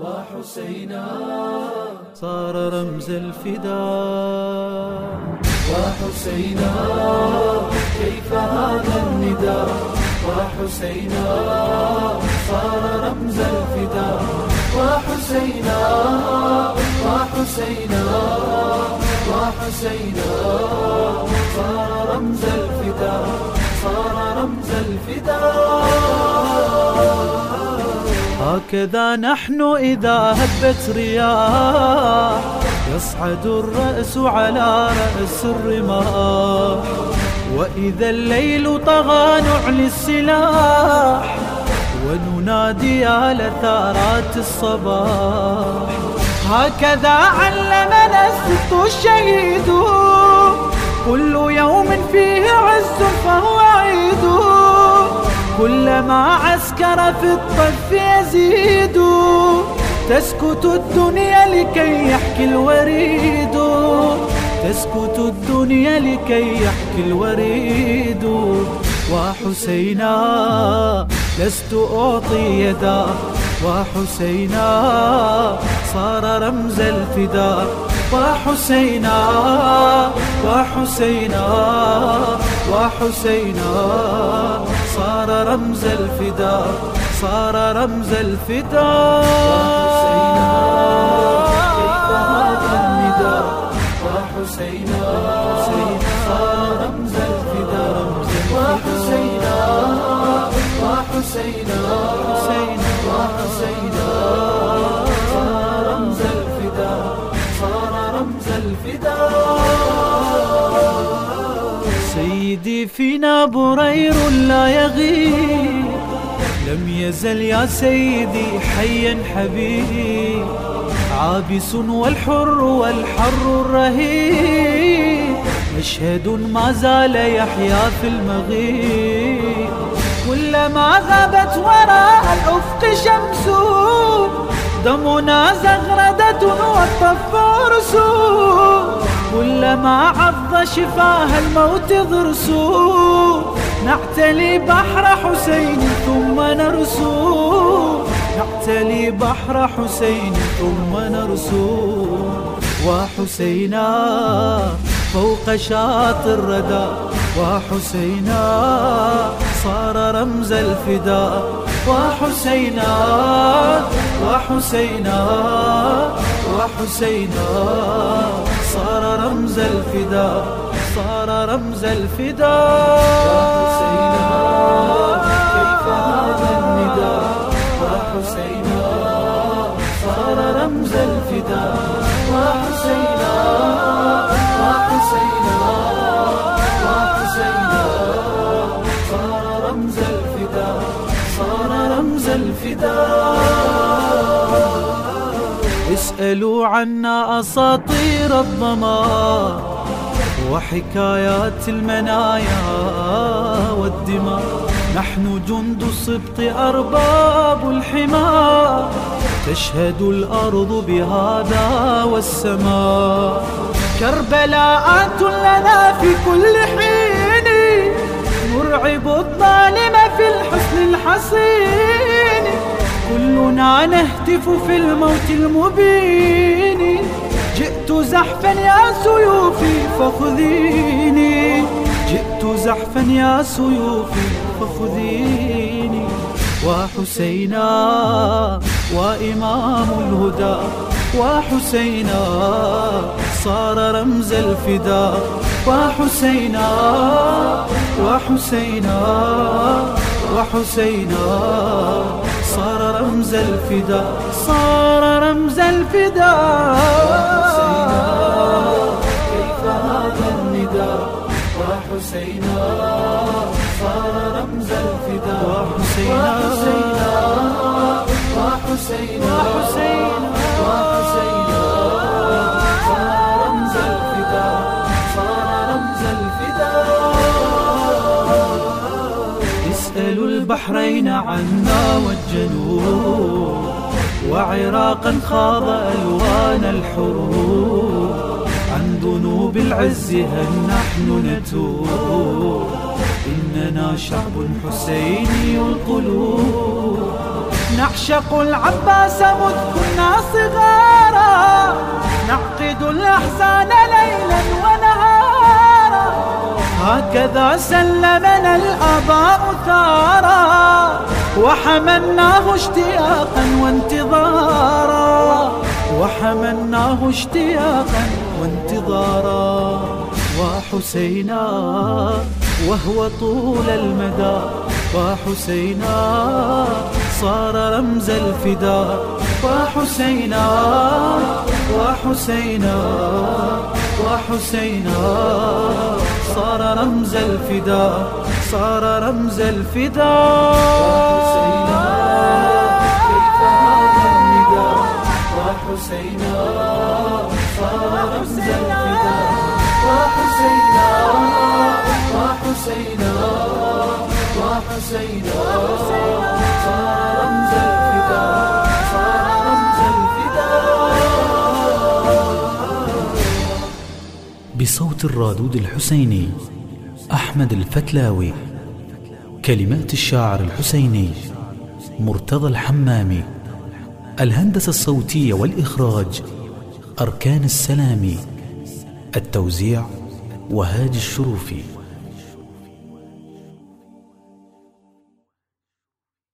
وحسينا. صار رمز الفداء وحسينا. كيف هذا النداء؟ وحسينا. صار رمز الفداء وحسينا. وحسينا. وحسينا. صار رمز الفداء صار رمز الفداء هكذا نحن إذا هبت رياح يصعد الرأس على رأس الرماح. وإذا الليل طغى نعلي السلاح وننادي يا لثارات الصباح. هكذا علمنا الست الشهيد. كل يوم فيه عز فهو عيد. كلما عسكر في الطف يزيد. تسكت الدنيا لكي يحكي الوريد. تسكت الدنيا لكي يحكي الوريد. وحسينا لست أعطي يدا. وحسينا صار رمز الفداء وحسينا وحسينا وحسينا صار رمز الفداء صار رمز الفداء وحسينا كيف صار رمز الفداء سيدي فينا برير لا يغيب. لم يزل يا سيدي حيا حبيب. عابس والحر والحر الرهيب. مشهد ما زال يحيا في المغيب. كلما غابت وراء الأفق شمس. دمنا زغردة والطف عرس كلما عض شفاه الموت ضرس نعتلي بحر حسين ثم نرسو. نعتلي بحر حسين ثم نرسو. وحسينا فوق شاطئ الردى. وحسينا صار رمز الفداء. وحسينا وحسينا وحسينا رمز الفداء صار رمز الفداء. وحسينا كيف هذا النداء؟ صار رمز الفداء. صار رمز صار رمز الفداء. اسألوا عنا أساطير الضمار وحكايات المنايا والدماء. نحن جند السبط أرباب الحمى تشهد الأرض بهذا والسماء. كربلاءات لنا في كل حين. نرعب الظالم في الحسن الحصين. كلنا نهتف في الموت المبين. جئت زحفا يا سيوفي فخذيني. جئت زحفا يا سيوفي فخذيني. وحسينا وإمام الهدى وحسينا صار رمز الفداء وحسينا وحسينا وحسينا صار رمز الفداء صار رمز الفداء. البحرين عنا والجنوب وعراقا خاض ألوان الحروب. عن ذنوب العز هل نحن نتوب؟ إننا شعب حسيني القلوب نعشق العباس مذ كنا صغارا. هكذا سلمنا الآباء ثارا وحملناه اشتياقا وانتظارا. وحملناه اشتياقا وانتظارا. وحسينا وهو طول المدى. وحسينا صار رمز الفداء وحسينا وحسينا وحسينا صار رمز الفداء صار رمز الفداء وحسينا كيف هذا النداء؟ وحسينا صار رمز الفداء وحسينا وحسينا وحسينا. بصوت الرادود الحسيني أحمد الفتلاوي كلمات الشاعر الحسيني مرتضى الحمامي الهندسة الصوتية والإخراج أركان السلامي التوزيع وهاج الشروفي.